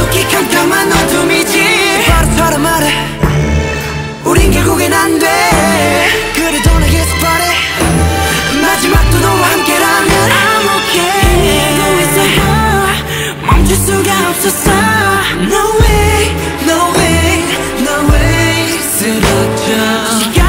어떻게 캄캄한 어둠이지. 바로처럼 말해. 우린 결국엔 안돼. 그래도 나 계속 바래. 마지막도 너와 함께라면 I'm okay. 이고 있어 멈출 수가 없었어. No way, no way, no way. 쓰러져.